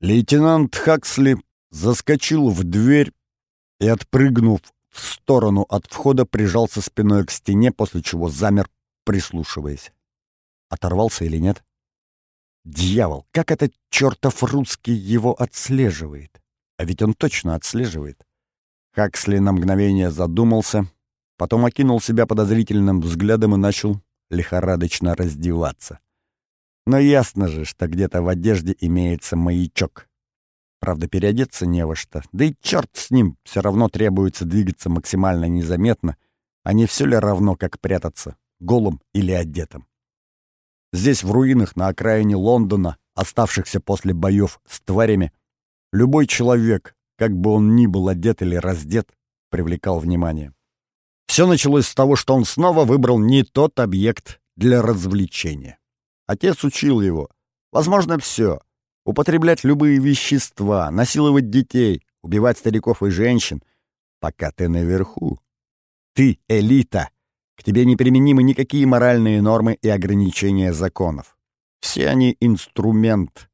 Лейтенант Хаксли заскочил в дверь и, отпрыгнув в сторону от входа, прижался спиной к стене, после чего замер, прислушиваясь. Оторвался или нет? Дьявол, как этот чертов русский его отслеживает? А ведь он точно отслеживает. Хаксли на мгновение задумался, потом окинул себя подозрительным взглядом и начал лихорадочно раздеваться. Но ясно же, что где-то в одежде имеется маячок. Правда, переодеться не во что. Да и черт с ним, все равно требуется двигаться максимально незаметно, а не все ли равно, как прятаться, голым или одетым. Здесь, в руинах на окраине Лондона, оставшихся после боев с тварями, любой человек, как бы он ни был одет или раздет, привлекал внимание. Все началось с того, что он снова выбрал не тот объект для развлечения. Отец учил его. Возможно, все. Употреблять любые вещества, насиловать детей, убивать стариков и женщин, пока ты наверху. Ты элита. К тебе не применимы никакие моральные нормы и ограничения законов. Все они инструмент,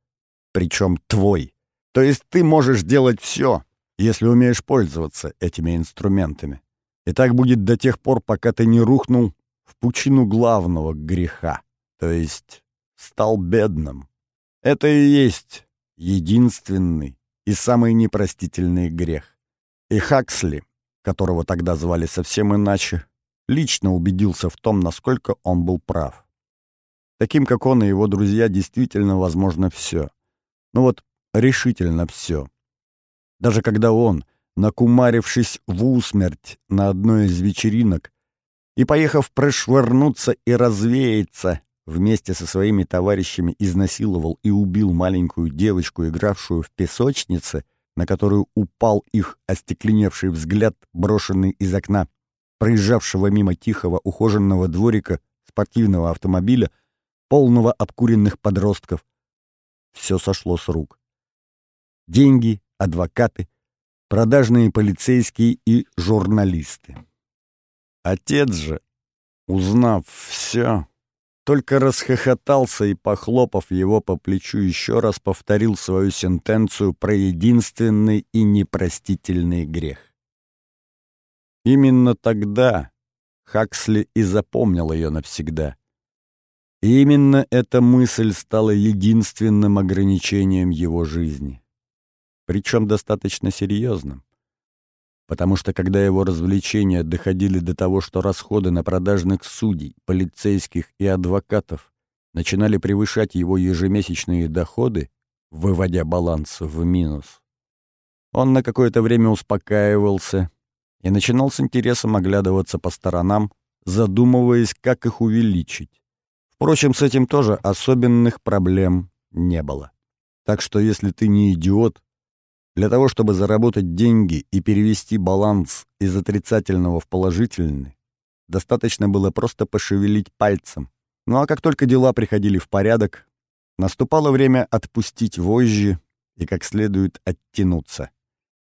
причем твой. То есть ты можешь делать все, если умеешь пользоваться этими инструментами. И так будет до тех пор, пока ты не рухнул в пучину главного греха, то есть стал бедным. Это и есть единственный и самый непростительный грех. И Хаксли, которого тогда звали совсем иначе, лично убедился в том, насколько он был прав. Таким, как он и его друзья, действительно возможно все. Ну вот, решительно все. Даже когда он, накумарившись в усмерть на одной из вечеринок и поехав прошвырнуться и развеяться, вместе со своими товарищами изнасиловал и убил маленькую девочку, игравшую в песочнице, на которую упал их остекленевший взгляд, брошенный из окна, проезжавшего мимо тихого ухоженного дворика спортивного автомобиля, полного обкуренных подростков. Все сошло с рук. Деньги, адвокаты, продажные полицейские и журналисты. Отец же, узнав все, только расхохотался и, похлопав его по плечу, еще раз повторил свою сентенцию про единственный и непростительный грех. Именно тогда Хаксли и запомнил ее навсегда. И именно эта мысль стала единственным ограничением его жизни. Причем достаточно серьезным. Потому что когда его развлечения доходили до того, что расходы на продажных судей, полицейских и адвокатов начинали превышать его ежемесячные доходы, выводя баланс в минус, он на какое-то время успокаивался и начинал с интересом оглядываться по сторонам, задумываясь, как их увеличить. Впрочем, с этим тоже особенных проблем не было. Так что если ты не идиот, для того, чтобы заработать деньги и перевести баланс из отрицательного в положительный, достаточно было просто пошевелить пальцем. Ну а как только дела приходили в порядок, наступало время отпустить вожжи и как следует оттянуться.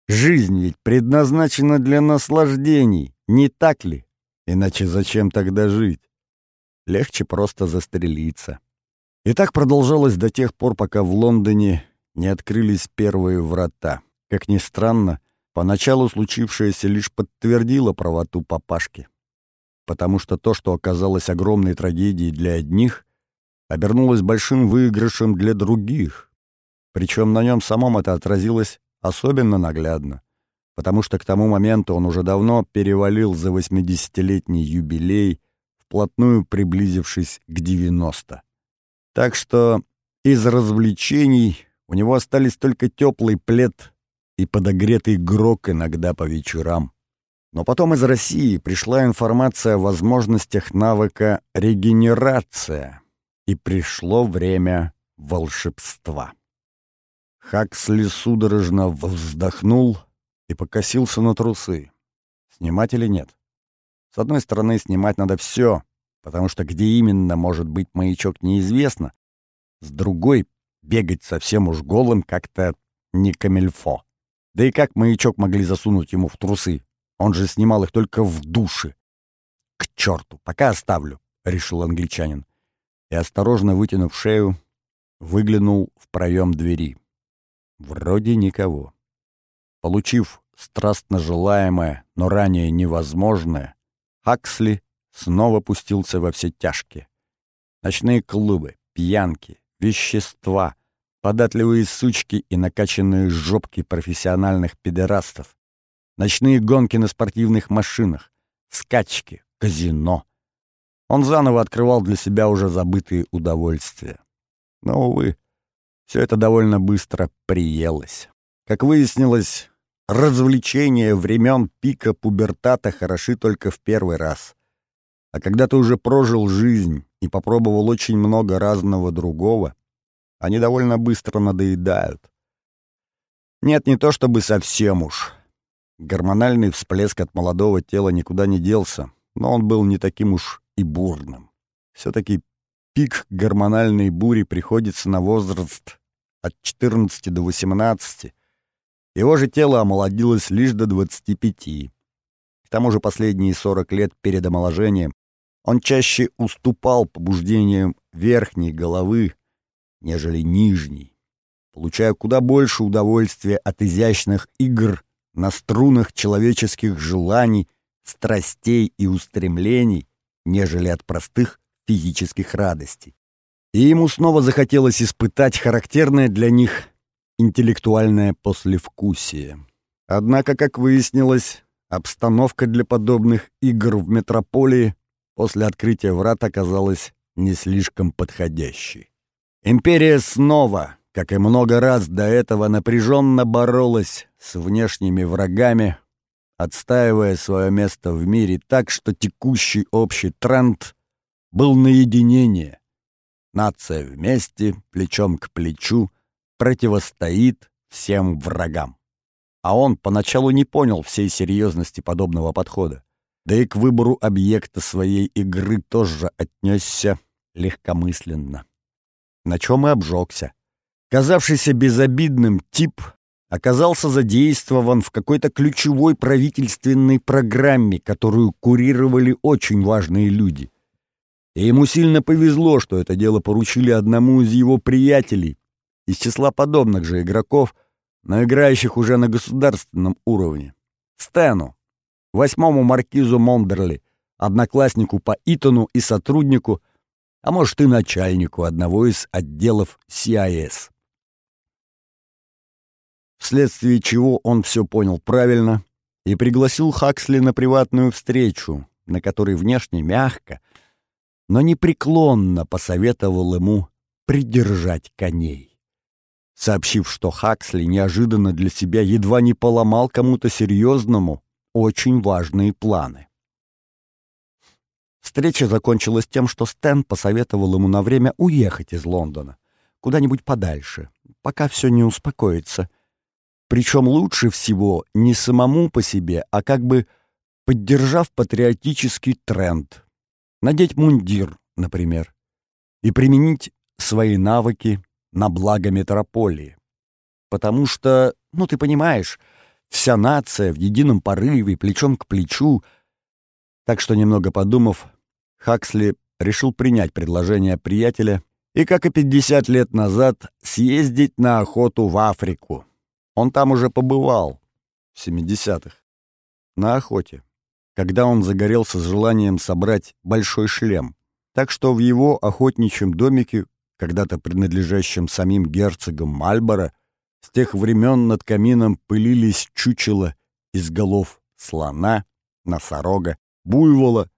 Жизнь ведь предназначена для наслаждений, не так ли? Иначе зачем тогда жить? Легче просто застрелиться. И так продолжалось до тех пор, пока в Лондоне не открылись первые врата. Как ни странно, поначалу случившееся лишь подтвердило правоту папашки. Потому что то, что оказалось огромной трагедией для одних, обернулось большим выигрышем для других. Причем на нем самом это отразилось особенно наглядно, потому что к тому моменту он уже давно перевалил за 80-летний юбилей, вплотную приблизившись к 90. Так что из развлечений у него остались только теплый плед и подогретый грок иногда по вечерам. Но потом из России пришла информация о возможностях навыка регенерация, и пришло время волшебства. Хаксли судорожно вздохнул и покосился на трусы. Снимать или нет? С одной стороны, снимать надо все, потому что где именно может быть маячок неизвестно. С другой, бегать совсем уж голым как-то не камельфо. Да и как маячок могли засунуть ему в трусы? Он же снимал их только в душе. «К черту, пока оставлю», — решил англичанин. И, осторожно вытянув шею, выглянул в проем двери. Вроде никого. Получив страстно желаемое, но ранее невозможное, Хаксли снова пустился во все тяжкие. Ночные клубы, пьянки, вещества, податливые сучки и накачанные жопки профессиональных педерастов, ночные гонки на спортивных машинах, скачки, казино. Он заново открывал для себя уже забытые удовольствия. Но, увы, все это довольно быстро приелось. Как выяснилось, развлечения времен пика пубертата хороши только в первый раз. А когда ты уже прожил жизнь и попробовал очень много разного другого, они довольно быстро надоедают. Нет, не то чтобы совсем уж. Гормональный всплеск от молодого тела никуда не делся, но он был не таким уж и бурным. Все-таки пик гормональной бури приходится на возраст от 14 до 18. Его же тело омолодилось лишь до 25. К тому же последние 40 лет перед омоложением он чаще уступал побуждениям верхней головы, нежели нижней, получая куда больше удовольствия от изящных игр на струнах человеческих желаний, страстей и устремлений, нежели от простых физических радостей. И ему снова захотелось испытать характерное для них интеллектуальное послевкусие. Однако, как выяснилось, обстановка для подобных игр в метрополии после открытия врат оказалась не слишком подходящей. Империя снова, как и много раз до этого, напряженно боролась с внешними врагами, отстаивая свое место в мире так, что текущий общий тренд был на единение. Нация вместе, плечом к плечу, противостоит всем врагам. А он поначалу не понял всей серьезности подобного подхода. Да и к выбору объекта своей игры тоже отнесся легкомысленно. На чем и обжегся. Казавшийся безобидным тип оказался задействован в какой-то ключевой правительственной программе, которую курировали очень важные люди. И ему сильно повезло, что это дело поручили одному из его приятелей, из числа подобных же игроков, но играющих уже на государственном уровне. Стэну, восьмому маркизу Мондерли, однокласснику по Итону и сотруднику, а может и начальнику одного из отделов CIS вследствие чего он все понял правильно и пригласил Хаксли на приватную встречу, на которой внешне мягко, но непреклонно посоветовал ему придержать коней. Сообщив, что Хаксли неожиданно для себя едва не поломал кому-то серьезному очень важные планы. Встреча закончилась тем, что Стэн посоветовал ему на время уехать из Лондона, куда-нибудь подальше, пока все не успокоится — причем лучше всего не самому по себе, а как бы поддержав патриотический тренд. Надеть мундир, например, и применить свои навыки на благо метрополии. Потому что, ну ты понимаешь, вся нация в едином порыве, плечом к плечу. Так что, немного подумав, Хаксли решил принять предложение приятеля и, как и 50 лет назад, съездить на охоту в Африку. Он там уже побывал, в 70-х, на охоте, когда он загорелся с желанием собрать большой шлем. Так что в его охотничьем домике, когда-то принадлежащем самим герцогам Мальборо, с тех времен над камином пылились чучела из голов слона, носорога, буйвола,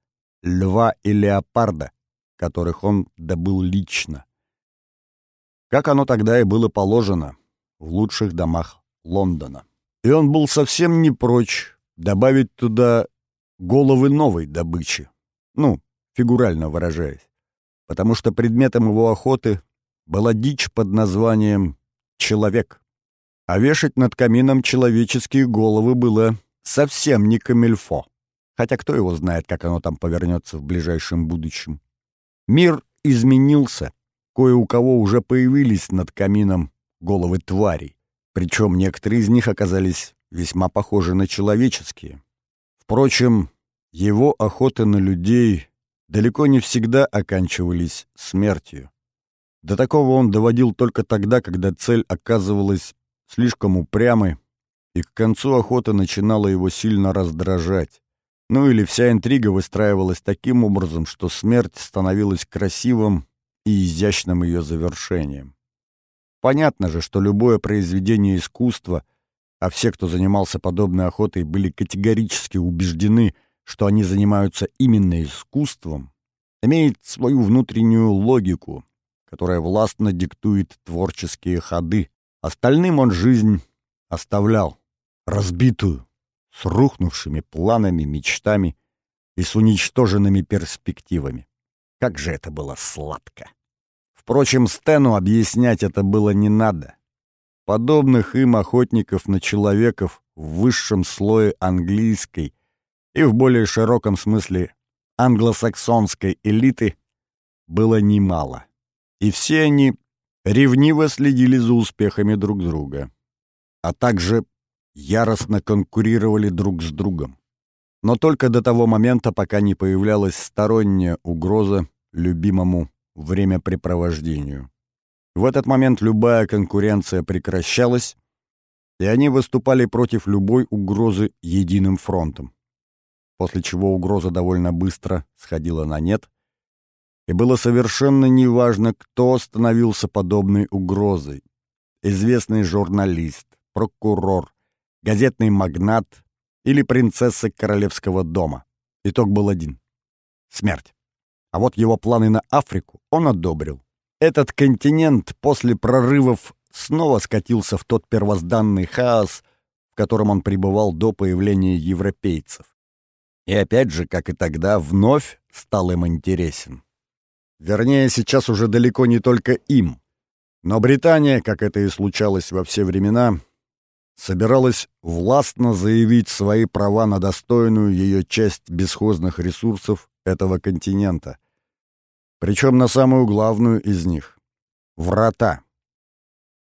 льва и леопарда, которых он добыл лично. Как оно тогда и было положено в лучших домах Лондона. И он был совсем не прочь добавить туда головы новой добычи. Ну, фигурально выражаясь. Потому что предметом его охоты была дичь под названием «человек». А вешать над камином человеческие головы было совсем не камельфо. Хотя кто его знает, как оно там повернется в ближайшем будущем. Мир изменился. Кое у кого уже появились над камином головы тварей. Причем некоторые из них оказались весьма похожи на человеческие. Впрочем, его охоты на людей далеко не всегда оканчивались смертью. До такого он доводил только тогда, когда цель оказывалась слишком упрямый, и к концу охоты начинала его сильно раздражать. Ну или вся интрига выстраивалась таким образом, что смерть становилась красивым и изящным ее завершением. Понятно же, что любое произведение искусства, а все, кто занимался подобной охотой, были категорически убеждены, что они занимаются именно искусством, имеет свою внутреннюю логику, которая властно диктует творческие ходы. Остальным он жизнь оставлял, разбитую, с рухнувшими планами, мечтами и с уничтоженными перспективами. Как же это было сладко! Впрочем, Стэну объяснять это было не надо. Подобных им охотников на человеков в высшем слое английской и в более широком смысле англосаксонской элиты было немало. И все они ревниво следили за успехами друг друга, а также яростно конкурировали друг с другом. Но только до того момента, пока не появлялась сторонняя угроза любимому времяпрепровождению. В этот момент любая конкуренция прекращалась, и они выступали против любой угрозы единым фронтом. После чего угроза довольно быстро сходила на нет, и было совершенно неважно, кто становился подобной угрозой. Известный журналист, прокурор, газетный магнат или принцесса королевского дома. Итог был один — смерть. А вот его планы на Африку он одобрил. Этот континент после прорывов снова скатился в тот первозданный хаос, в котором он пребывал до появления европейцев. И опять же, как и тогда, вновь стал им интересен. Вернее, сейчас уже далеко не только им. Но Британия, как это и случалось во все времена, собиралась властно заявить свои права на достойную ее часть бесхозных ресурсов этого континента. Причем на самую главную из них — врата.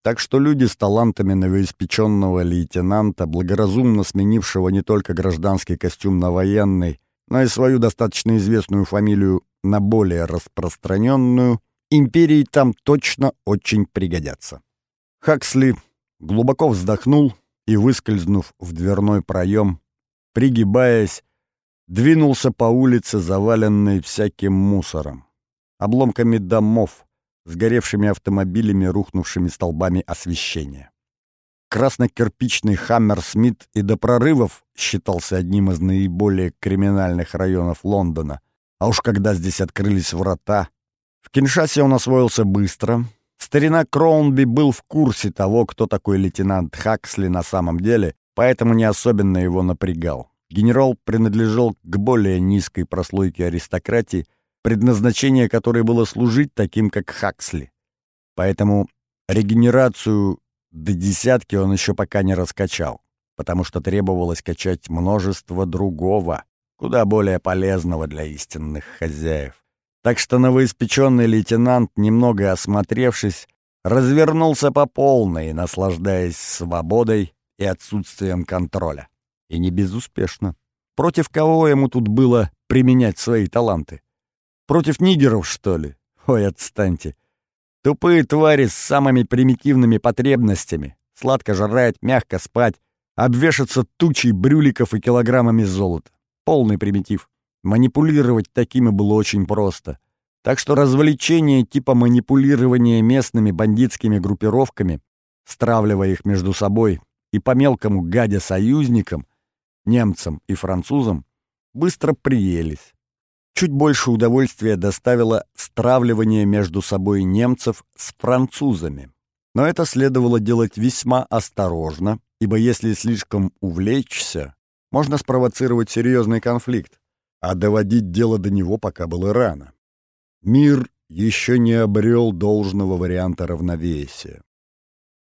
Так что люди с талантами новоиспеченного лейтенанта, благоразумно сменившего не только гражданский костюм на военный, но и свою достаточно известную фамилию на более распространенную, империи там точно очень пригодятся. Хаксли глубоко вздохнул и, выскользнув в дверной проем, пригибаясь, двинулся по улице, заваленной всяким мусором, обломками домов, сгоревшими автомобилями, рухнувшими столбами освещения. Красно-кирпичный Хаммерсмит и до прорывов считался одним из наиболее криминальных районов Лондона, а уж когда здесь открылись врата... В Киншасе он освоился быстро — Старина Кроунби был в курсе того, кто такой лейтенант Хаксли на самом деле, поэтому не особенно его напрягал. Генерал принадлежал к более низкой прослойке аристократии, предназначение которой было служить таким, как Хаксли. Поэтому регенерацию до десятки он еще пока не раскачал, потому что требовалось качать множество другого, куда более полезного для истинных хозяев. Так что новоиспеченный лейтенант, немного осмотревшись, развернулся по полной, наслаждаясь свободой и отсутствием контроля. И не безуспешно. Против кого ему тут было применять свои таланты? Против нигеров, что ли? Ой, отстаньте. Тупые твари с самыми примитивными потребностями. Сладко жрать, мягко спать, обвешаться тучей брюликов и килограммами золота. Полный примитив. Манипулировать такими было очень просто. Так что развлечения типа манипулирования местными бандитскими группировками, стравливая их между собой и по мелкому гадя союзникам, немцам и французам, быстро приелись. Чуть больше удовольствия доставило стравливание между собой немцев с французами. Но это следовало делать весьма осторожно, ибо если слишком увлечься, можно спровоцировать серьезный конфликт а доводить дело до него пока было рано. Мир еще не обрел должного варианта равновесия.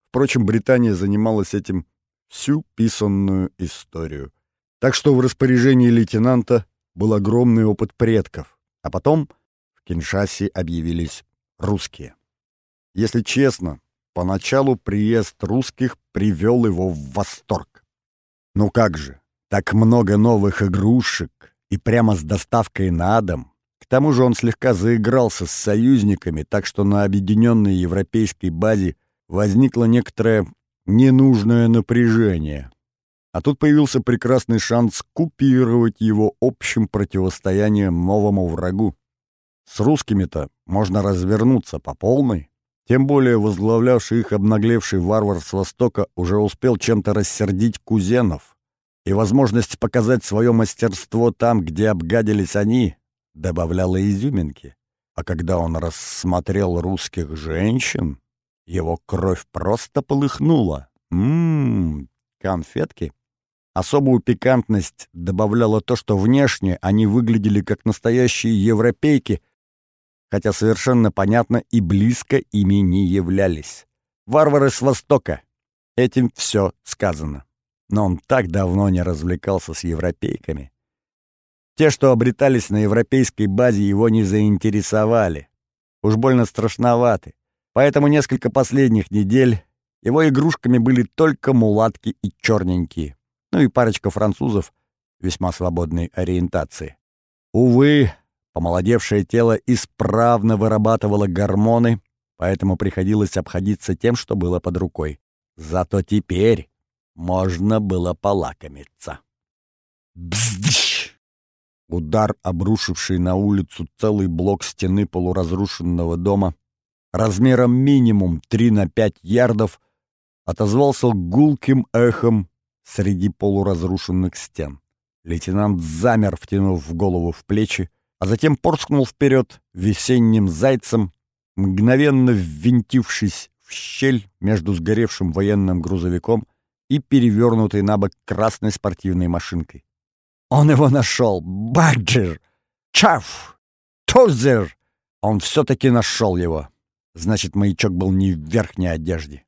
Впрочем, Британия занималась этим всю писанную историю. Так что в распоряжении лейтенанта был огромный опыт предков, а потом в Киншасе объявились русские. Если честно, поначалу приезд русских привел его в восторг. Ну как же, так много новых игрушек, и прямо с доставкой на дом. К тому же он слегка заигрался с союзниками, так что на объединенной европейской базе возникла некоторая ненужное напряжение. А тут появился прекрасный шанс купировать его общим противостоянием новому врагу. С русскими-то можно развернуться по полной. Тем более возглавлявший их обнаглевший варвар с Востока уже успел чем-то рассердить кузенов. И возможность показать свое мастерство там, где обгадились они, добавляла изюминки. А когда он рассмотрел русских женщин, его кровь просто полыхнула. Ммм, конфетки. Особую пикантность добавляло то, что внешне они выглядели как настоящие европейки, хотя совершенно понятно и близко ими не являлись. Варвары с Востока. Этим все сказано. Но он так давно не развлекался с европейками. Те, что обретались на европейской базе, его не заинтересовали. Уж больно страшноваты. Поэтому несколько последних недель его игрушками были только мулатки и черненькие. Ну и парочка французов весьма свободной ориентации. Увы, Помолодевшее тело исправно вырабатывало гормоны, поэтому приходилось обходиться тем, что было под рукой. Зато теперь можно было полакомиться. Бздыщ! Удар, обрушивший на улицу целый блок стены полуразрушенного дома, размером минимум 3 на 5 ярдов, отозвался гулким эхом среди полуразрушенных стен. Лейтенант замер, втянув голову в плечи, а затем порскнул вперед весенним зайцем, мгновенно ввинтившись в щель между сгоревшим военным грузовиком и перевернутой на бок красной спортивной машинкой. Он его нашел! Баджер! Чаф! Тузер! Он все-таки нашел его. Значит, маячок был не в верхней одежде.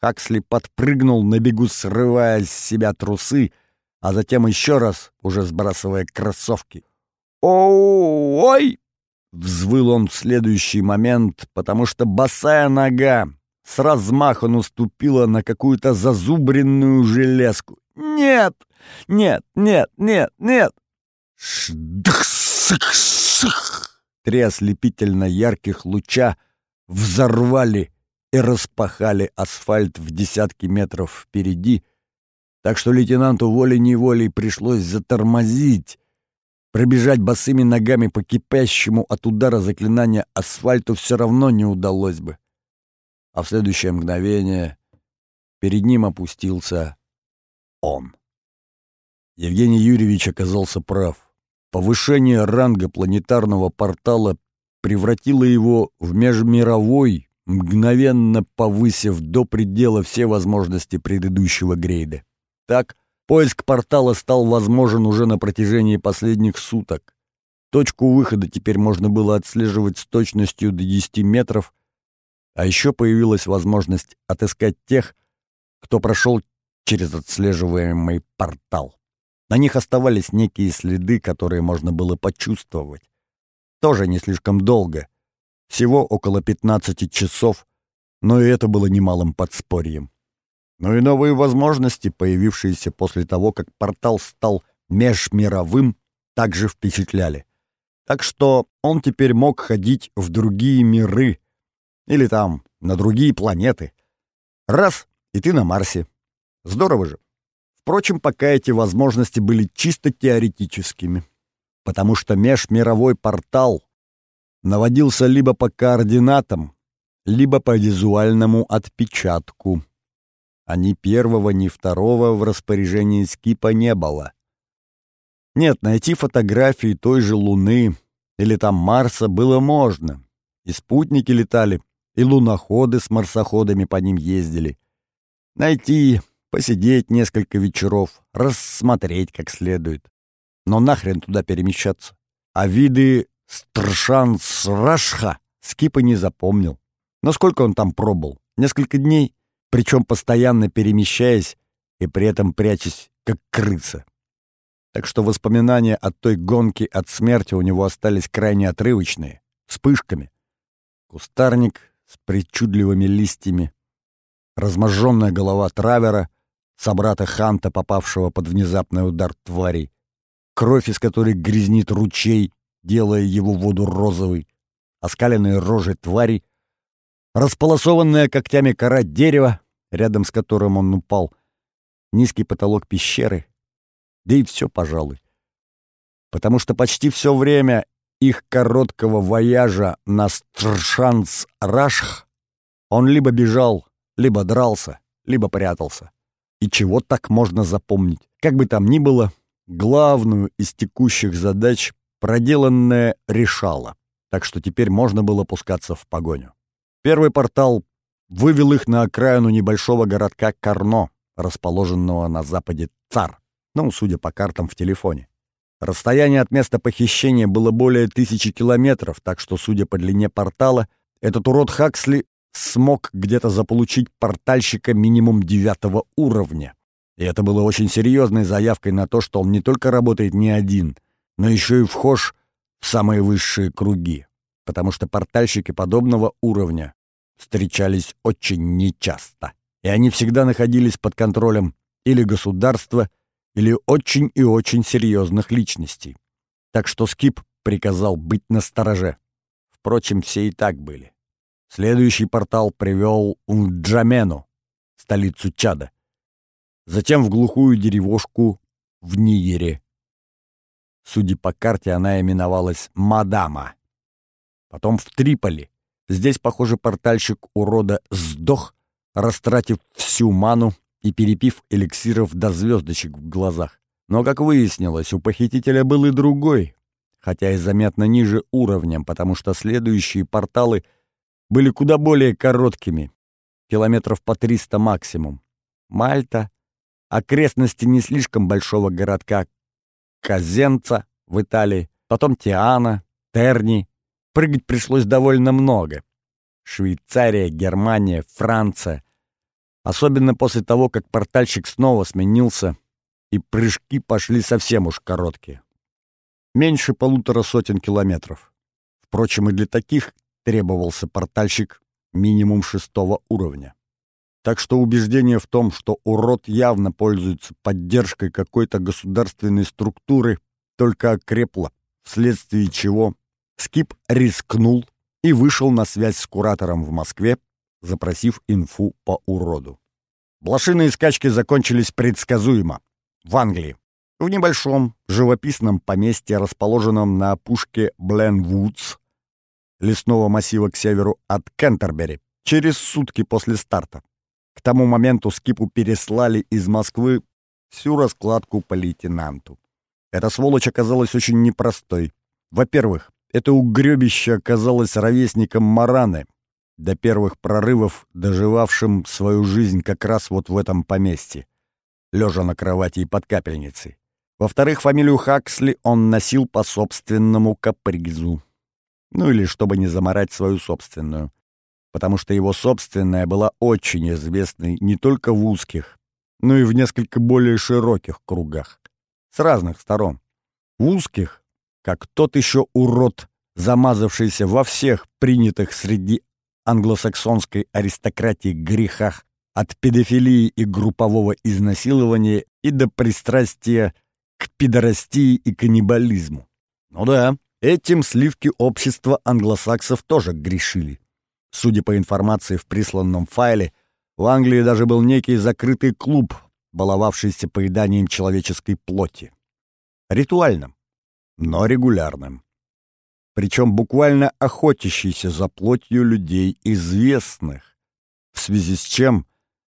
Хаксли подпрыгнул на бегу, срывая с себя трусы, а затем еще раз, уже сбрасывая кроссовки. «Ой!» — взвыл он в следующий момент, потому что босая нога с размаху наступила на какую-то зазубренную железку. «Нет! Нет! Нет! Нет! Нет!» Шдх-сых-сых! Три ослепительно ярких луча взорвали и распахали асфальт в десятки метров впереди, так что лейтенанту волей-неволей пришлось затормозить, Пробежать босыми ногами по кипящему от удара заклинания асфальту все равно не удалось бы. А в следующее мгновение перед ним опустился он. Евгений Юрьевич оказался прав. Повышение ранга планетарного портала превратило его в межмировой, мгновенно повысив до предела все возможности предыдущего грейда. Так, Поиск портала стал возможен уже на протяжении последних суток. Точку выхода теперь можно было отслеживать с точностью до 10 метров, а еще появилась возможность отыскать тех, кто прошел через отслеживаемый портал. На них оставались некие следы, которые можно было почувствовать. Тоже не слишком долго, всего около 15 часов, но и это было немалым подспорьем но и новые возможности, появившиеся после того, как портал стал межмировым, также впечатляли. Так что он теперь мог ходить в другие миры или там на другие планеты. Раз — и ты на Марсе. Здорово же. Впрочем, пока эти возможности были чисто теоретическими, потому что межмировой портал наводился либо по координатам, либо по визуальному отпечатку а ни первого, ни второго в распоряжении Скипа не было. Нет, найти фотографии той же Луны или там Марса было можно. И спутники летали, и луноходы с марсоходами по ним ездили. Найти, посидеть несколько вечеров, рассмотреть как следует. Но нахрен туда перемещаться? А виды Страшан-Срашха Скипа не запомнил. Насколько он там пробыл? Несколько дней? причем постоянно перемещаясь и при этом прячась, как крыса. Так что воспоминания от той гонки от смерти у него остались крайне отрывочные, вспышками. Кустарник с причудливыми листьями, разможженная голова Травера, собрата Ханта, попавшего под внезапный удар тварей, кровь из которой грязнит ручей, делая его воду розовой, оскаленные рожи тварей, располосованная когтями кора дерева, рядом с которым он упал, низкий потолок пещеры, да и все, пожалуй. Потому что почти все время их короткого вояжа на Стршанс-Рашх он либо бежал, либо дрался, либо прятался. И чего так можно запомнить? Как бы там ни было, главную из текущих задач проделанное решало, так что теперь можно было пускаться в погоню. Первый портал вывел их на окраину небольшого городка Карно, расположенного на западе Цар, ну, судя по картам в телефоне. Расстояние от места похищения было более тысячи километров, так что, судя по длине портала, этот урод Хаксли смог где-то заполучить портальщика минимум девятого уровня. И это было очень серьезной заявкой на то, что он не только работает не один, но еще и вхож в самые высшие круги, потому что портальщики подобного уровня встречались очень нечасто, и они всегда находились под контролем или государства, или очень и очень серьезных личностей. Так что Скип приказал быть настороже. Впрочем, все и так были. Следующий портал привел в Джамену, столицу Чада. Затем в глухую деревушку в Ниере. Судя по карте, она именовалась Мадама. Потом в Триполи. Здесь, похоже, портальщик урода сдох, растратив всю ману и перепив эликсиров до звездочек в глазах. Но, как выяснилось, у похитителя был и другой, хотя и заметно ниже уровнем, потому что следующие порталы — были куда более короткими, километров по 300 максимум. Мальта, окрестности не слишком большого городка Казенца в Италии, потом Тиана, Терни. Прыгать пришлось довольно много. Швейцария, Германия, Франция. Особенно после того, как портальщик снова сменился, и прыжки пошли совсем уж короткие. Меньше полутора сотен километров. Впрочем, и для таких требовался портальщик минимум шестого уровня. Так что убеждение в том, что урод явно пользуется поддержкой какой-то государственной структуры, только окрепло, вследствие чего Скип рискнул и вышел на связь с куратором в Москве, запросив инфу по уроду. Блошиные скачки закончились предсказуемо. В Англии. В небольшом живописном поместье, расположенном на опушке Бленвудс, лесного массива к северу от Кентербери, через сутки после старта. К тому моменту Скипу переслали из Москвы всю раскладку по лейтенанту. Эта сволочь оказалась очень непростой. Во-первых, это угребище оказалось ровесником Мараны, до первых прорывов доживавшим свою жизнь как раз вот в этом поместье, лежа на кровати и под капельницей. Во-вторых, фамилию Хаксли он носил по собственному капризу. Ну или чтобы не заморать свою собственную. Потому что его собственная была очень известной не только в узких, но и в несколько более широких кругах. С разных сторон. В узких, как тот еще урод, замазавшийся во всех принятых среди англосаксонской аристократии грехах от педофилии и группового изнасилования и до пристрастия к пидорастии и каннибализму. Ну да, Этим сливки общества англосаксов тоже грешили. Судя по информации в присланном файле, в Англии даже был некий закрытый клуб, баловавшийся поеданием человеческой плоти. Ритуальным, но регулярным. Причем буквально охотящийся за плотью людей известных, в связи с чем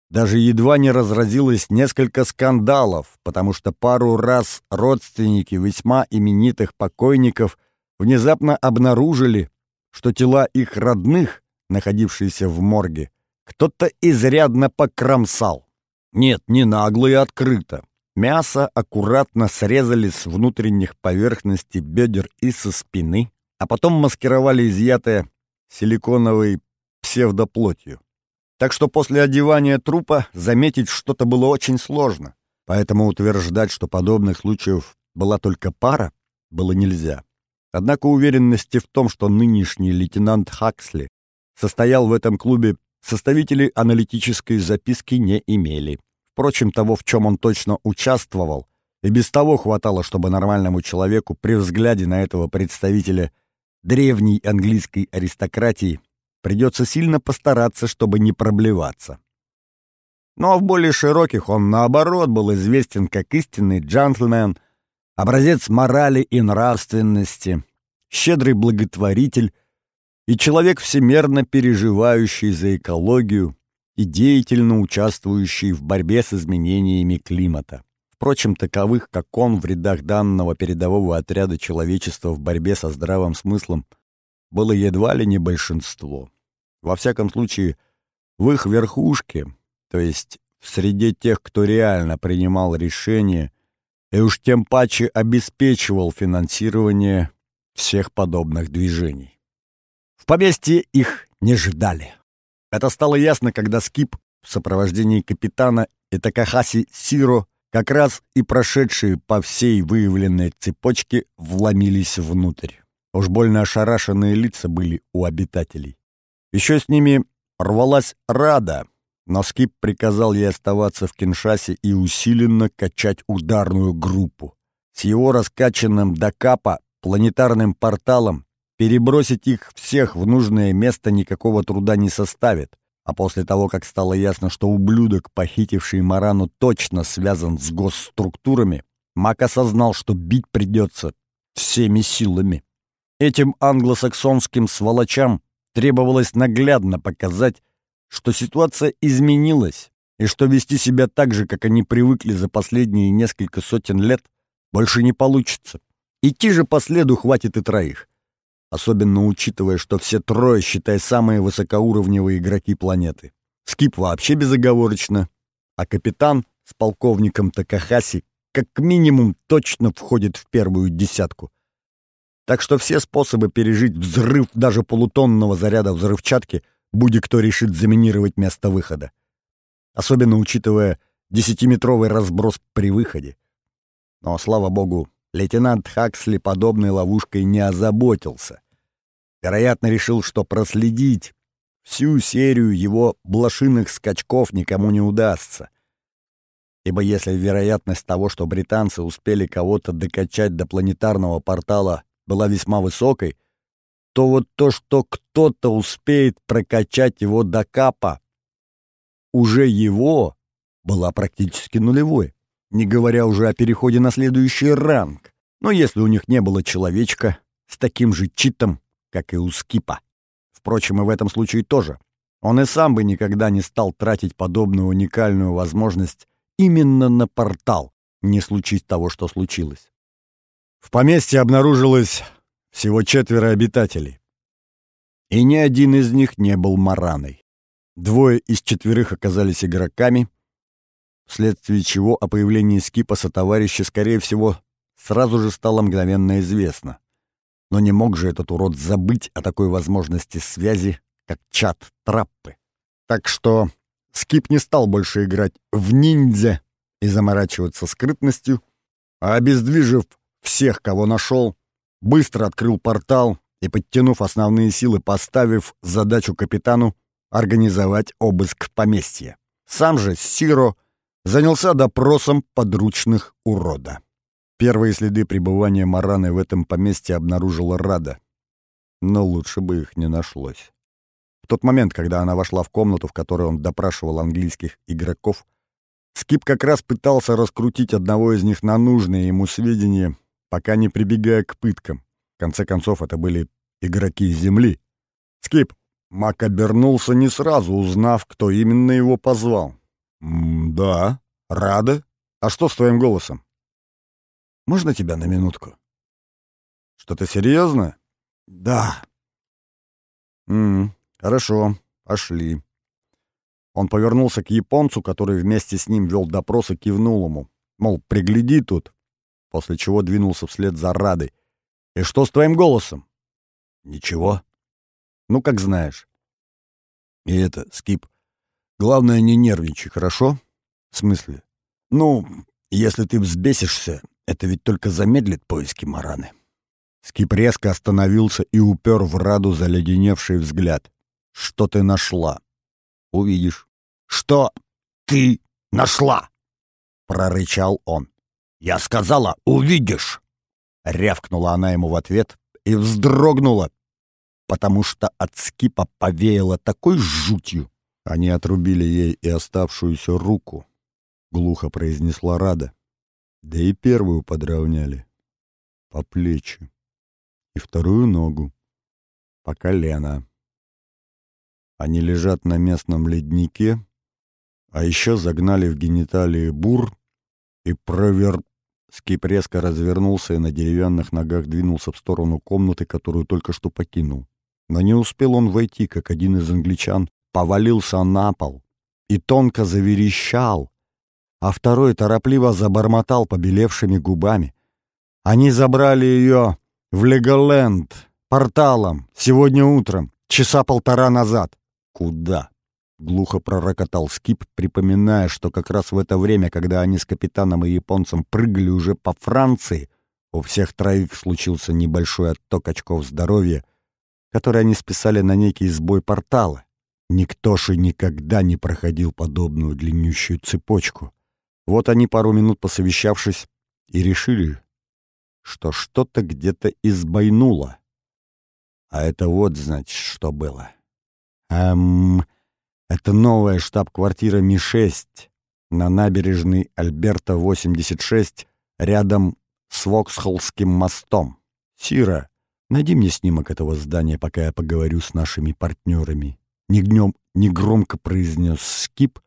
даже едва не разразилось несколько скандалов, потому что пару раз родственники весьма именитых покойников – внезапно обнаружили, что тела их родных, находившиеся в морге, кто-то изрядно покромсал. Нет, не нагло и открыто. Мясо аккуратно срезали с внутренних поверхностей бедер и со спины, а потом маскировали изъятое силиконовой псевдоплотью. Так что после одевания трупа заметить что-то было очень сложно. Поэтому утверждать, что подобных случаев была только пара, было нельзя. Однако уверенности в том, что нынешний лейтенант Хаксли состоял в этом клубе, составители аналитической записки не имели. Впрочем, того, в чем он точно участвовал, и без того хватало, чтобы нормальному человеку при взгляде на этого представителя древней английской аристократии придется сильно постараться, чтобы не проблеваться. Но в более широких он, наоборот, был известен как истинный джентльмен, образец морали и нравственности, щедрый благотворитель и человек, всемерно переживающий за экологию и деятельно участвующий в борьбе с изменениями климата. Впрочем, таковых, как он, в рядах данного передового отряда человечества в борьбе со здравым смыслом было едва ли не большинство. Во всяком случае, в их верхушке, то есть в среде тех, кто реально принимал решения и уж тем паче обеспечивал финансирование всех подобных движений. В поместье их не ждали. Это стало ясно, когда Скип в сопровождении капитана и Такахаси Сиро, как раз и прошедшие по всей выявленной цепочке, вломились внутрь. Уж больно ошарашенные лица были у обитателей. Еще с ними рвалась Рада, но Скип приказал ей оставаться в Киншасе и усиленно качать ударную группу. С его раскачанным до капа планетарным порталом перебросить их всех в нужное место никакого труда не составит. А после того, как стало ясно, что ублюдок, похитивший Марану, точно связан с госструктурами, Мак осознал, что бить придется всеми силами. Этим англосаксонским сволочам требовалось наглядно показать, что ситуация изменилась, и что вести себя так же, как они привыкли за последние несколько сотен лет, больше не получится. Идти же по следу хватит и троих. Особенно учитывая, что все трое, считай, самые высокоуровневые игроки планеты. Скип вообще безоговорочно, а капитан с полковником Такахаси как минимум точно входит в первую десятку. Так что все способы пережить взрыв даже полутонного заряда взрывчатки, будь кто решит заминировать место выхода. Особенно учитывая десятиметровый разброс при выходе. Но, слава богу, лейтенант Хаксли подобной ловушкой не озаботился. Вероятно, решил, что проследить всю серию его блошиных скачков никому не удастся. Ибо если вероятность того, что британцы успели кого-то докачать до планетарного портала, была весьма высокой, то вот то, что кто-то успеет прокачать его до капа, уже его была практически нулевой, не говоря уже о переходе на следующий ранг. Но если у них не было человечка с таким же читом, как и у Скипа. Впрочем, и в этом случае тоже. Он и сам бы никогда не стал тратить подобную уникальную возможность именно на портал, не случись того, что случилось. В поместье обнаружилось всего четверо обитателей. И ни один из них не был мараной. Двое из четверых оказались игроками, вследствие чего о появлении Скипа сотоварища, скорее всего, сразу же стало мгновенно известно. Но не мог же этот урод забыть о такой возможности связи, как чат Траппы. Так что Скип не стал больше играть в ниндзя и заморачиваться скрытностью, а обездвижив всех, кого нашел, быстро открыл портал и, подтянув основные силы, поставив задачу капитану организовать обыск поместья. Сам же Сиро занялся допросом подручных урода. Первые следы пребывания Мараны в этом поместье обнаружила Рада, но лучше бы их не нашлось. В тот момент, когда она вошла в комнату, в которой он допрашивал английских игроков, Скип как раз пытался раскрутить одного из них на нужные ему сведения пока не прибегая к пыткам. В конце концов, это были игроки Земли. «Скип!» Мак обернулся не сразу, узнав, кто именно его позвал. «Да, рада. А что с твоим голосом?» «Можно тебя на минутку?» «Что-то серьезное?» «Да». «М -м, хорошо, пошли». Он повернулся к японцу, который вместе с ним вел допрос и кивнул ему. Мол, пригляди тут после чего двинулся вслед за Радой. «И что с твоим голосом?» «Ничего. Ну, как знаешь». «И это, Скип, главное, не нервничай, хорошо?» «В смысле?» «Ну, если ты взбесишься, это ведь только замедлит поиски Мараны». Скип резко остановился и упер в Раду заледеневший взгляд. «Что ты нашла?» «Увидишь». «Что ты нашла?» — прорычал он. «Я сказала, увидишь!» Рявкнула она ему в ответ и вздрогнула, потому что от скипа повеяло такой жутью, Они отрубили ей и оставшуюся руку, — глухо произнесла Рада. Да и первую подровняли. По плечи. И вторую ногу. По колено. Они лежат на местном леднике, а еще загнали в гениталии бур и провер... Скип резко развернулся и на деревянных ногах двинулся в сторону комнаты, которую только что покинул. Но не успел он войти, как один из англичан повалился на пол и тонко заверещал, а второй торопливо забормотал побелевшими губами. Они забрали ее в Леголенд порталом сегодня утром, часа полтора назад. Куда? Глухо пророкотал Скип, припоминая, что как раз в это время, когда они с капитаном и японцем прыгали уже по Франции, у всех троих случился небольшой отток очков здоровья, который они списали на некий сбой портала. Никто же никогда не проходил подобную длиннющую цепочку. Вот они, пару минут посовещавшись, и решили, что что-то где-то избойнуло. А это вот, значит, что было. Эм, это новая штаб-квартира Ми-6 на набережной Альберта 86 рядом с Воксхоллским мостом. Сира, найди мне снимок этого здания, пока я поговорю с нашими партнерами. Негнем негромко произнес Скип,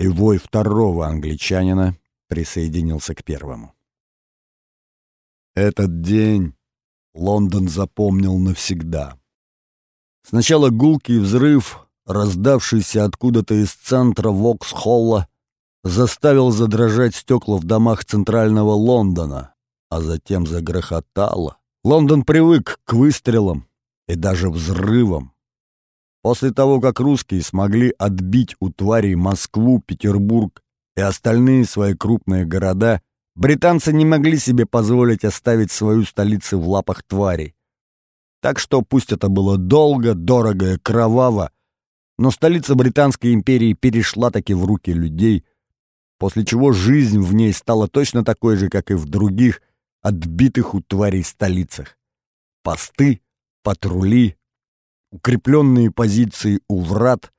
и вой второго англичанина присоединился к первому. Этот день Лондон запомнил навсегда. Сначала гулкий взрыв, раздавшийся откуда-то из центра Воксхолла, заставил задрожать стекла в домах центрального Лондона, а затем загрохотало. Лондон привык к выстрелам и даже взрывам. После того, как русские смогли отбить у тварей Москву, Петербург и остальные свои крупные города, британцы не могли себе позволить оставить свою столицу в лапах тварей. Так что пусть это было долго, дорого и кроваво, но столица Британской империи перешла таки в руки людей, после чего жизнь в ней стала точно такой же, как и в других отбитых у тварей столицах. Посты, патрули, укрепленные позиции у врат,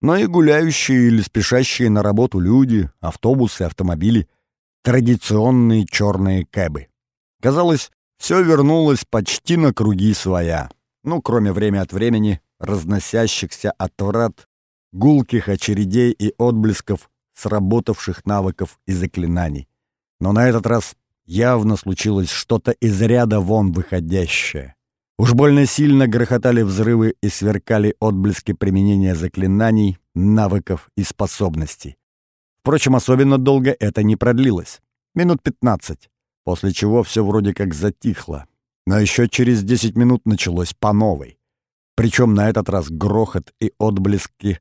но и гуляющие или спешащие на работу люди, автобусы, автомобили, традиционные черные кэбы. Казалось, все вернулось почти на круги своя, ну, кроме время от времени разносящихся от врат гулких очередей и отблесков сработавших навыков и заклинаний. Но на этот раз явно случилось что-то из ряда вон выходящее. Уж больно сильно грохотали взрывы и сверкали отблески применения заклинаний, навыков и способностей. Впрочем, особенно долго это не продлилось. Минут пятнадцать после чего все вроде как затихло. Но еще через 10 минут началось по новой. Причем на этот раз грохот и отблески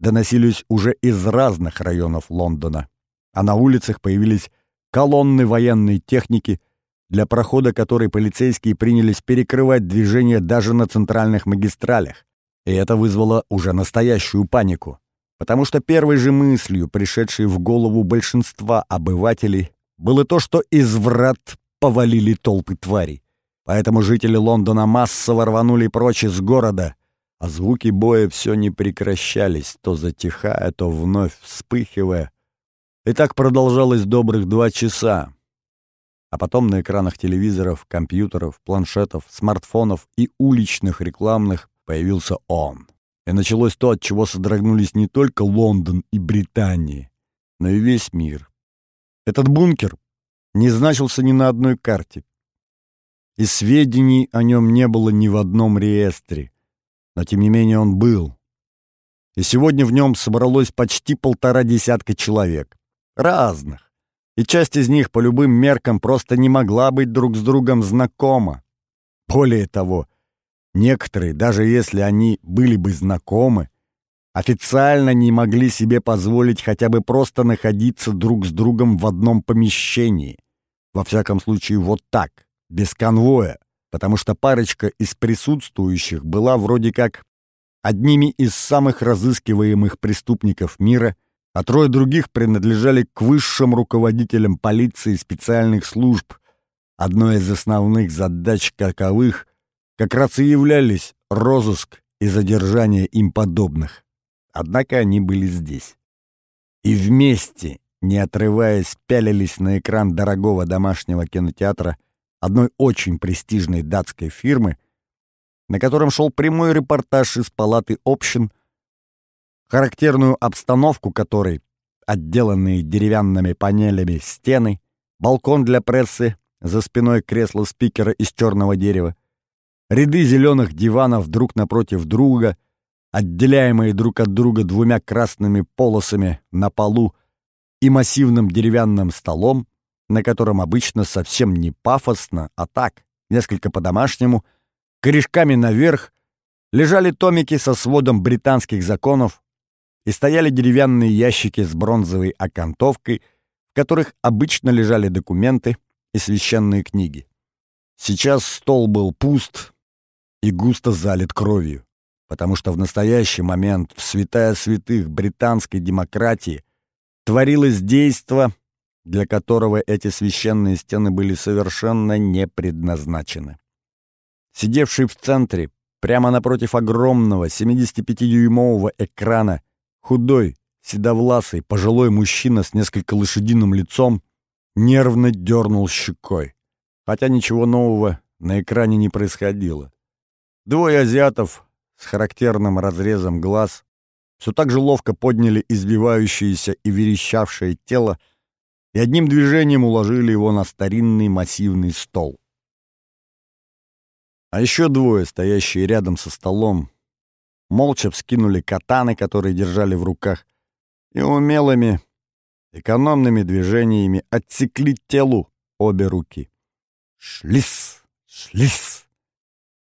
доносились уже из разных районов Лондона, а на улицах появились колонны военной техники, для прохода которой полицейские принялись перекрывать движение даже на центральных магистралях. И это вызвало уже настоящую панику, потому что первой же мыслью, пришедшей в голову большинства обывателей, было то, что из врат повалили толпы тварей. Поэтому жители Лондона массово рванули прочь из города, а звуки боя все не прекращались, то затихая, то вновь вспыхивая. И так продолжалось добрых два часа. А потом на экранах телевизоров, компьютеров, планшетов, смартфонов и уличных рекламных появился он. И началось то, от чего содрогнулись не только Лондон и Британия, но и весь мир. Этот бункер не значился ни на одной карте. И сведений о нем не было ни в одном реестре. Но тем не менее он был. И сегодня в нем собралось почти полтора десятка человек. Разных. И часть из них по любым меркам просто не могла быть друг с другом знакома. Более того, некоторые, даже если они были бы знакомы, официально не могли себе позволить хотя бы просто находиться друг с другом в одном помещении. Во всяком случае, вот так, без конвоя, потому что парочка из присутствующих была вроде как одними из самых разыскиваемых преступников мира, а трое других принадлежали к высшим руководителям полиции и специальных служб. Одной из основных задач каковых как раз и являлись розыск и задержание им подобных. Однако они были здесь. И вместе, не отрываясь, пялились на экран дорогого домашнего кинотеатра одной очень престижной датской фирмы, на котором шел прямой репортаж из палаты общин, характерную обстановку которой, отделанные деревянными панелями стены, балкон для прессы, за спиной кресло спикера из черного дерева, ряды зеленых диванов друг напротив друга, отделяемые друг от друга двумя красными полосами на полу и массивным деревянным столом, на котором обычно совсем не пафосно, а так, несколько по-домашнему, корешками наверх, лежали томики со сводом британских законов и стояли деревянные ящики с бронзовой окантовкой, в которых обычно лежали документы и священные книги. Сейчас стол был пуст и густо залит кровью, потому что в настоящий момент в святая святых британской демократии творилось действо, для которого эти священные стены были совершенно не предназначены. Сидевший в центре, прямо напротив огромного 75-дюймового экрана, худой, седовласый, пожилой мужчина с несколько лошадиным лицом нервно дернул щекой. Хотя ничего нового на экране не происходило. Двое азиатов с характерным разрезом глаз все так же ловко подняли избивающееся и верещавшее тело, и одним движением уложили его на старинный массивный стол. А еще двое, стоящие рядом со столом, молча вскинули катаны, которые держали в руках, и умелыми, экономными движениями отсекли телу обе руки. Шлис! Шлис!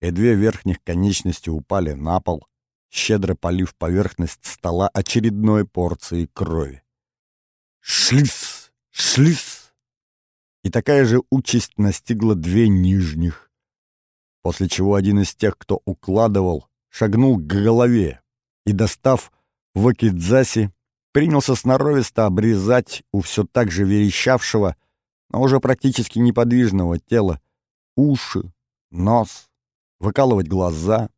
И две верхних конечности упали на пол, щедро полив поверхность стола очередной порцией крови. Шлис! Шлис! И такая же участь настигла две нижних. После чего один из тех, кто укладывал, шагнул к голове и, достав вакидзаси, принялся сноровисто обрезать у все так же верещавшего, но уже практически неподвижного тела уши, нос, выкалывать глаза,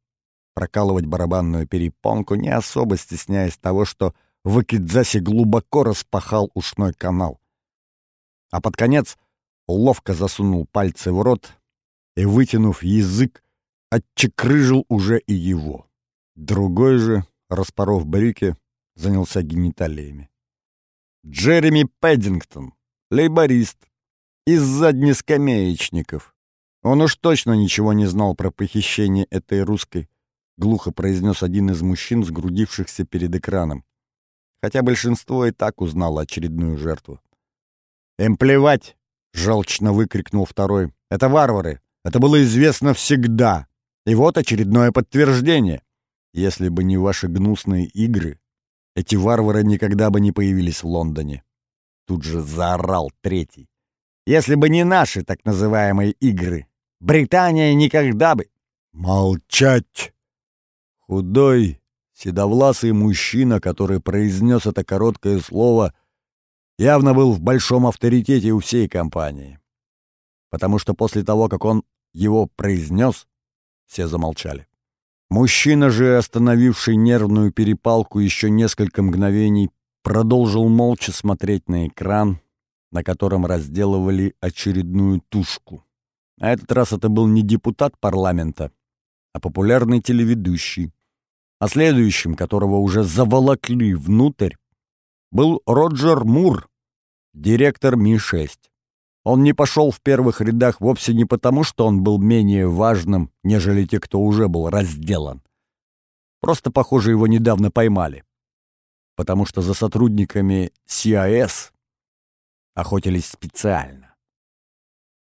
прокалывать барабанную перепонку, не особо стесняясь того, что Вакидзаси глубоко распахал ушной канал. А под конец ловко засунул пальцы в рот и, вытянув язык, отчекрыжил уже и его. Другой же, распоров брюки, занялся гениталиями. Джереми Пэддингтон, лейборист, из заднескамеечников. Он уж точно ничего не знал про похищение этой русской, глухо произнес один из мужчин, сгрудившихся перед экраном. Хотя большинство и так узнало очередную жертву. «Им плевать!» — желчно выкрикнул второй. «Это варвары! Это было известно всегда! И вот очередное подтверждение! Если бы не ваши гнусные игры, эти варвары никогда бы не появились в Лондоне!» Тут же заорал третий. «Если бы не наши так называемые игры, Британия никогда бы...» «Молчать!» Худой, седовласый мужчина, который произнес это короткое слово — явно был в большом авторитете у всей компании. Потому что после того, как он его произнес, все замолчали. Мужчина же, остановивший нервную перепалку еще несколько мгновений, продолжил молча смотреть на экран, на котором разделывали очередную тушку. На этот раз это был не депутат парламента, а популярный телеведущий. А следующим, которого уже заволокли внутрь, был Роджер Мур, директор Ми-6. Он не пошел в первых рядах вовсе не потому, что он был менее важным, нежели те, кто уже был разделан. Просто, похоже, его недавно поймали. Потому что за сотрудниками CIS охотились специально.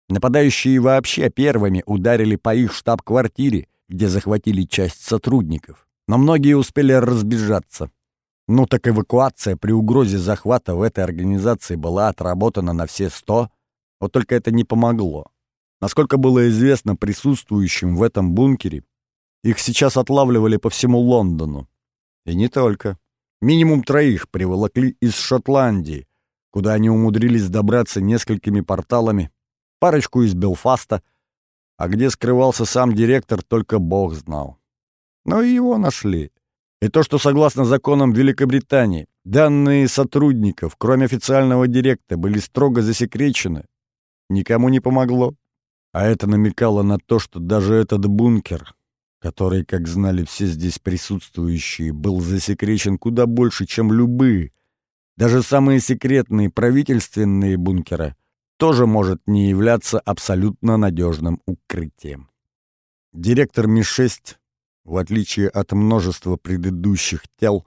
Нападающие вообще первыми ударили по их штаб-квартире, где захватили часть сотрудников. Но многие успели разбежаться. Ну так эвакуация при угрозе захвата в этой организации была отработана на все сто, вот только это не помогло. Насколько было известно присутствующим в этом бункере, их сейчас отлавливали по всему Лондону. И не только. Минимум троих приволокли из Шотландии, куда они умудрились добраться несколькими порталами, парочку из Белфаста, а где скрывался сам директор, только бог знал. Но и его нашли. И то, что согласно законам Великобритании данные сотрудников, кроме официального директора, были строго засекречены, никому не помогло. А это намекало на то, что даже этот бункер, который, как знали все здесь присутствующие, был засекречен куда больше, чем любые, даже самые секретные правительственные бункеры, тоже может не являться абсолютно надежным укрытием. Директор Ми-6, в отличие от множества предыдущих тел,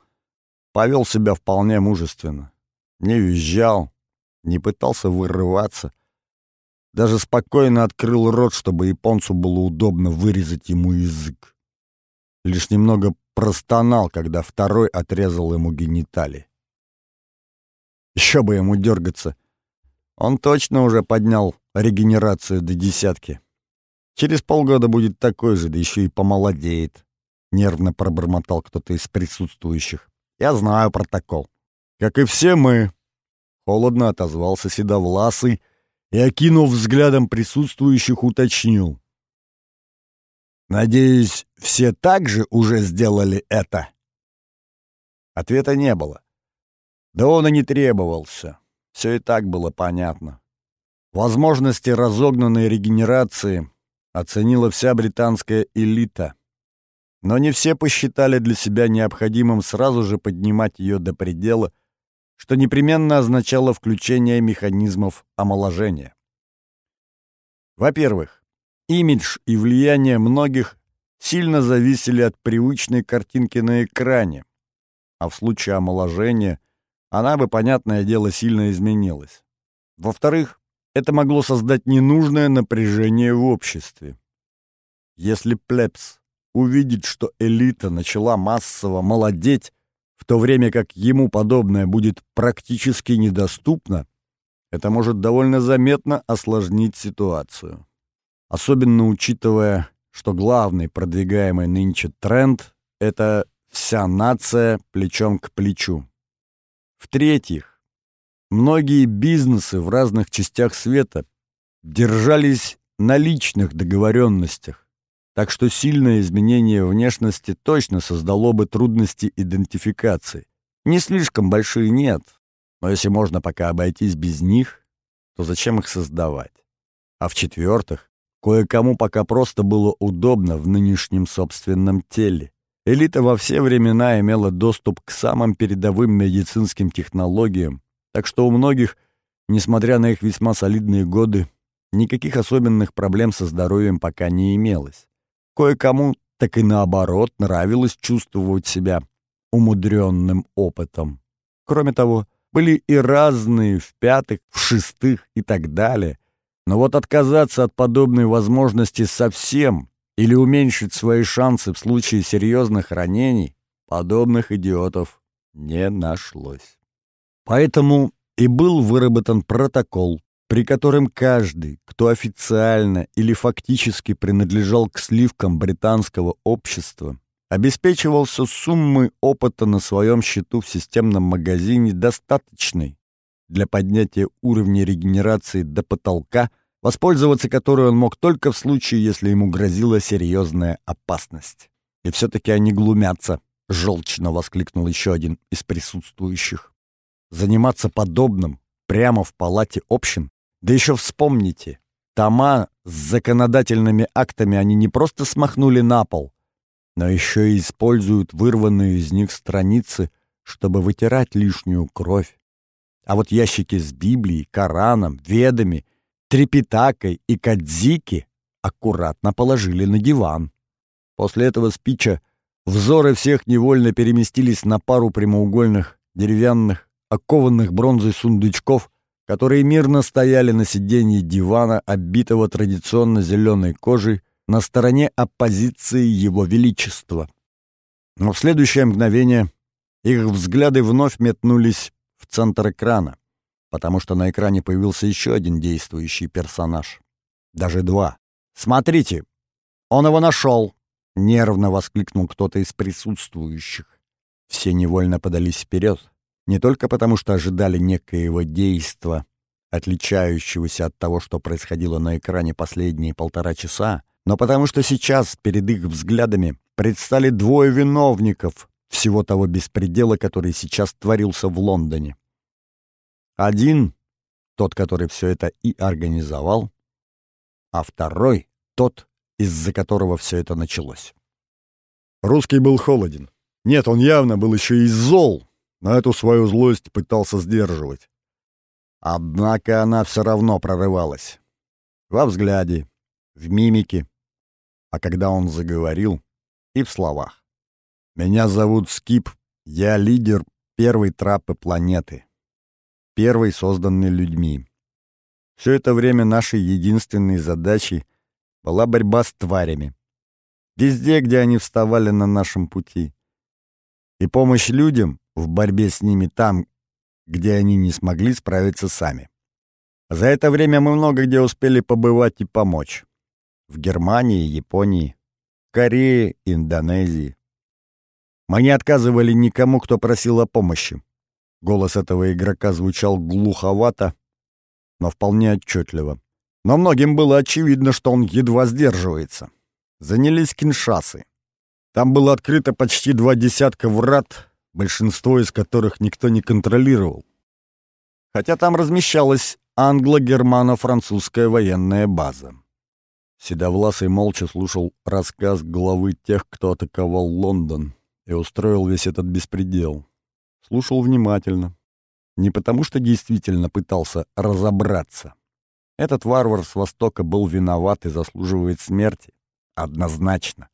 повел себя вполне мужественно. Не визжал, не пытался вырываться, даже спокойно открыл рот, чтобы японцу было удобно вырезать ему язык. Лишь немного простонал, когда второй отрезал ему гениталии. Еще бы ему дергаться. Он точно уже поднял регенерацию до десятки. Через полгода будет такой же, да еще и помолодеет. Нервно пробормотал кто-то из присутствующих. Я знаю протокол. Как и все мы. Холодно отозвался Седовласый, и, окинув взглядом присутствующих, уточнил. «Надеюсь, все также уже сделали это?» Ответа не было. Да он и не требовался. Все и так было понятно. Возможности разогнанной регенерации оценила вся британская элита. Но не все посчитали для себя необходимым сразу же поднимать ее до предела что непременно означало включение механизмов омоложения. Во-первых, имидж и влияние многих сильно зависели от привычной картинки на экране, а в случае омоложения она бы, понятное дело, сильно изменилась. Во-вторых, это могло создать ненужное напряжение в обществе. Если плебс увидит, что элита начала массово молодеть, в то время как ему подобное будет практически недоступно, это может довольно заметно осложнить ситуацию. Особенно учитывая, что главный продвигаемый нынче тренд — это вся нация плечом к плечу. В-третьих, многие бизнесы в разных частях света держались на личных договоренностях, так что сильное изменение внешности точно создало бы трудности идентификации. Не слишком большие нет, но если можно пока обойтись без них, то зачем их создавать? А в-четвертых, кое-кому пока просто было удобно в нынешнем собственном теле. Элита во все времена имела доступ к самым передовым медицинским технологиям, так что у многих, несмотря на их весьма солидные годы, никаких особенных проблем со здоровьем пока не имелось. Кое-кому так и наоборот нравилось чувствовать себя умудренным опытом. Кроме того, были и разные в пятых, в шестых и так далее. Но вот отказаться от подобной возможности совсем или уменьшить свои шансы в случае серьезных ранений, подобных идиотов не нашлось. Поэтому и был выработан протокол, при котором каждый, кто официально или фактически принадлежал к сливкам британского общества, обеспечивался суммой опыта на своем счету в системном магазине достаточной для поднятия уровня регенерации до потолка, воспользоваться которой он мог только в случае, если ему грозила серьезная опасность. И все-таки они глумятся, — желчно воскликнул еще один из присутствующих. Заниматься подобным прямо в палате общин да еще вспомните, тома с законодательными актами они не просто смахнули на пол, но еще и используют вырванные из них страницы, чтобы вытирать лишнюю кровь. А вот ящики с Библией, Кораном, Ведами, Трепетакой и Кадзики аккуратно положили на диван. После этого спича взоры всех невольно переместились на пару прямоугольных деревянных, окованных бронзой сундучков, которые мирно стояли на сиденье дивана, оббитого традиционно зеленой кожей, на стороне оппозиции Его Величества. Но в следующее мгновение их взгляды вновь метнулись в центр экрана, потому что на экране появился еще один действующий персонаж. Даже два. «Смотрите! Он его нашел!» — нервно воскликнул кто-то из присутствующих. Все невольно подались вперед, не только потому, что ожидали некоего действа, отличающегося от того, что происходило на экране последние полтора часа, но потому что сейчас перед их взглядами предстали двое виновников всего того беспредела, который сейчас творился в Лондоне. Один, тот, который все это и организовал, а второй — тот, из-за которого все это началось. Русский был холоден. Нет, он явно был еще и зол, но эту свою злость пытался сдерживать. Однако она все равно прорывалась. Во взгляде, в мимике, а когда он заговорил, и в словах. «Меня зовут Скип, я лидер первой трапы планеты, первой созданной людьми. Все это время нашей единственной задачей была борьба с тварями. Везде, где они вставали на нашем пути. И помощь людям в борьбе с ними там, где они не смогли справиться сами. За это время мы много где успели побывать и помочь. В Германии, Японии, Корее, Индонезии. Мы не отказывали никому, кто просил о помощи. Голос этого игрока звучал глуховато, но вполне отчетливо. Но многим было очевидно, что он едва сдерживается. Занялись Киншасы. Там было открыто почти два десятка врат, большинство из которых никто не контролировал. Хотя там размещалась англо-германо-французская военная база. Седовласый молча слушал рассказ главы тех, кто атаковал Лондон и устроил весь этот беспредел. Слушал внимательно. Не потому, что действительно пытался разобраться. Этот варвар с Востока был виноват и заслуживает смерти. Однозначно.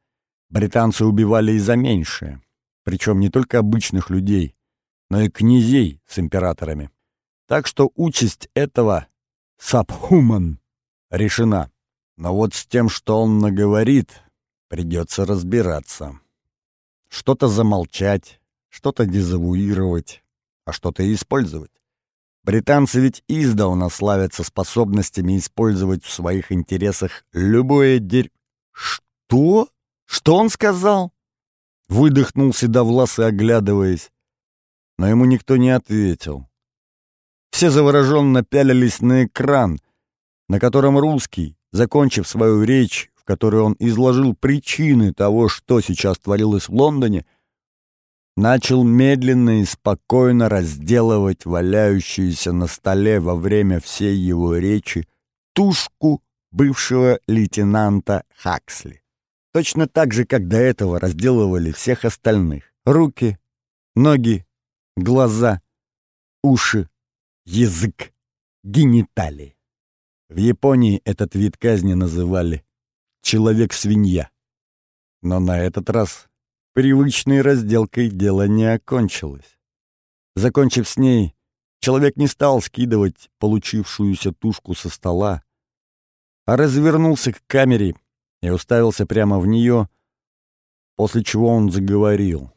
Британцы убивали и за меньшее. Причем не только обычных людей, но и князей с императорами. Так что участь этого Сабхуман решена. Но вот с тем, что он наговорит, придется разбираться. Что-то замолчать, что-то дезавуировать, а что-то использовать. Британцы ведь издавна славятся способностями использовать в своих интересах любое дерь... Что? Что он сказал? Выдохнул седовласый, оглядываясь. Но ему никто не ответил. Все завороженно пялились на экран, на котором русский, закончив свою речь, в которой он изложил причины того, что сейчас творилось в Лондоне, начал медленно и спокойно разделывать валяющуюся на столе во время всей его речи тушку бывшего лейтенанта Хаксли. Точно так же, как до этого разделывали всех остальных. Руки, ноги, глаза, уши, язык, гениталии. В Японии этот вид казни называли «человек-свинья». Но на этот раз привычной разделкой дело не окончилось. Закончив с ней, человек не стал скидывать получившуюся тушку со стола, а развернулся к камере и уставился прямо в нее, после чего он заговорил.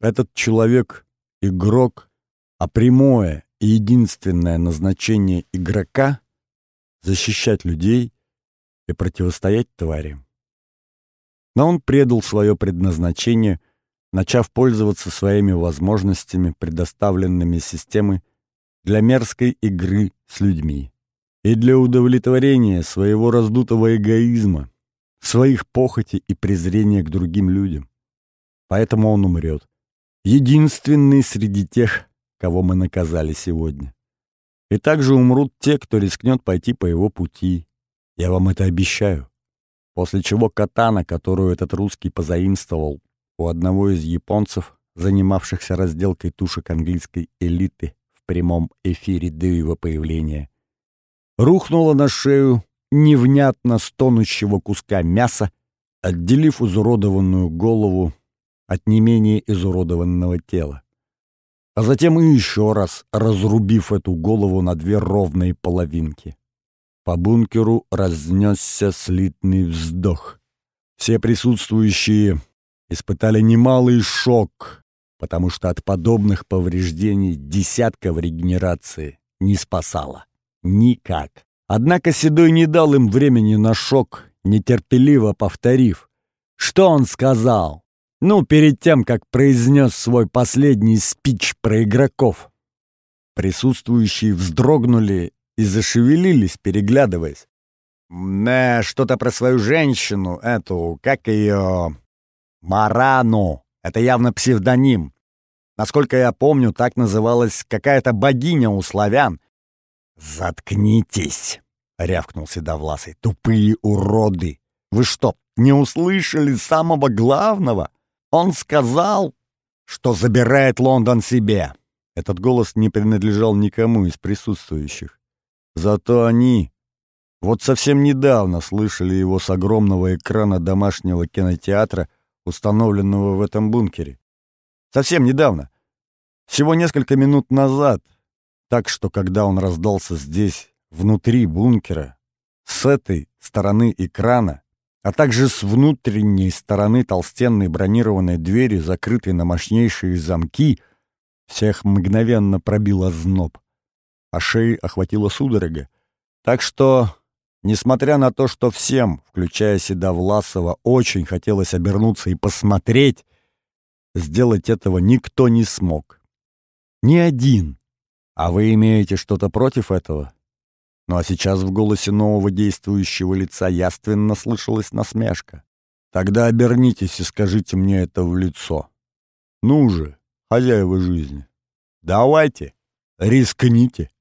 Этот человек — игрок, а прямое и единственное назначение игрока — защищать людей и противостоять тварям. Но он предал свое предназначение, начав пользоваться своими возможностями, предоставленными системой для мерзкой игры с людьми и для удовлетворения своего раздутого эгоизма, своих похоти и презрения к другим людям. Поэтому он умрет. Единственный среди тех, кого мы наказали сегодня. И также умрут те, кто рискнет пойти по его пути. Я вам это обещаю. После чего катана, которую этот русский позаимствовал у одного из японцев, занимавшихся разделкой тушек английской элиты в прямом эфире до его появления, рухнула на шею невнятно стонущего куска мяса, отделив изуродованную голову от не менее изуродованного тела. А затем и еще раз разрубив эту голову на две ровные половинки. По бункеру разнесся слитный вздох. Все присутствующие испытали немалый шок, потому что от подобных повреждений десятка в регенерации не спасала. Никак. Однако Седой не дал им времени на шок, нетерпеливо повторив. Что он сказал? Ну, перед тем, как произнес свой последний спич про игроков. Присутствующие вздрогнули и зашевелились, переглядываясь. «Э, что-то про свою женщину, эту, как ее... Марану!» Это явно псевдоним. Насколько я помню, так называлась какая-то богиня у славян. «Заткнитесь!» — рявкнул Седовласый. «Тупые уроды! Вы что, не услышали самого главного? Он сказал, что забирает Лондон себе!» Этот голос не принадлежал никому из присутствующих. Зато они вот совсем недавно слышали его с огромного экрана домашнего кинотеатра, установленного в этом бункере. Совсем недавно. Всего несколько минут назад. Так что, когда он раздался здесь, внутри бункера, с этой стороны экрана, а также с внутренней стороны толстенной бронированной двери, закрытой на мощнейшие замки, всех мгновенно пробило зноб, а шеи охватила судорога. Так что, несмотря на то, что всем, включая Седовласова, очень хотелось обернуться и посмотреть, сделать этого никто не смог. Ни один. А вы имеете что-то против этого? Ну а сейчас в голосе нового действующего лица яственно слышалась насмешка. Тогда обернитесь и скажите мне это в лицо. Ну же, хозяева жизни. Давайте, рискните.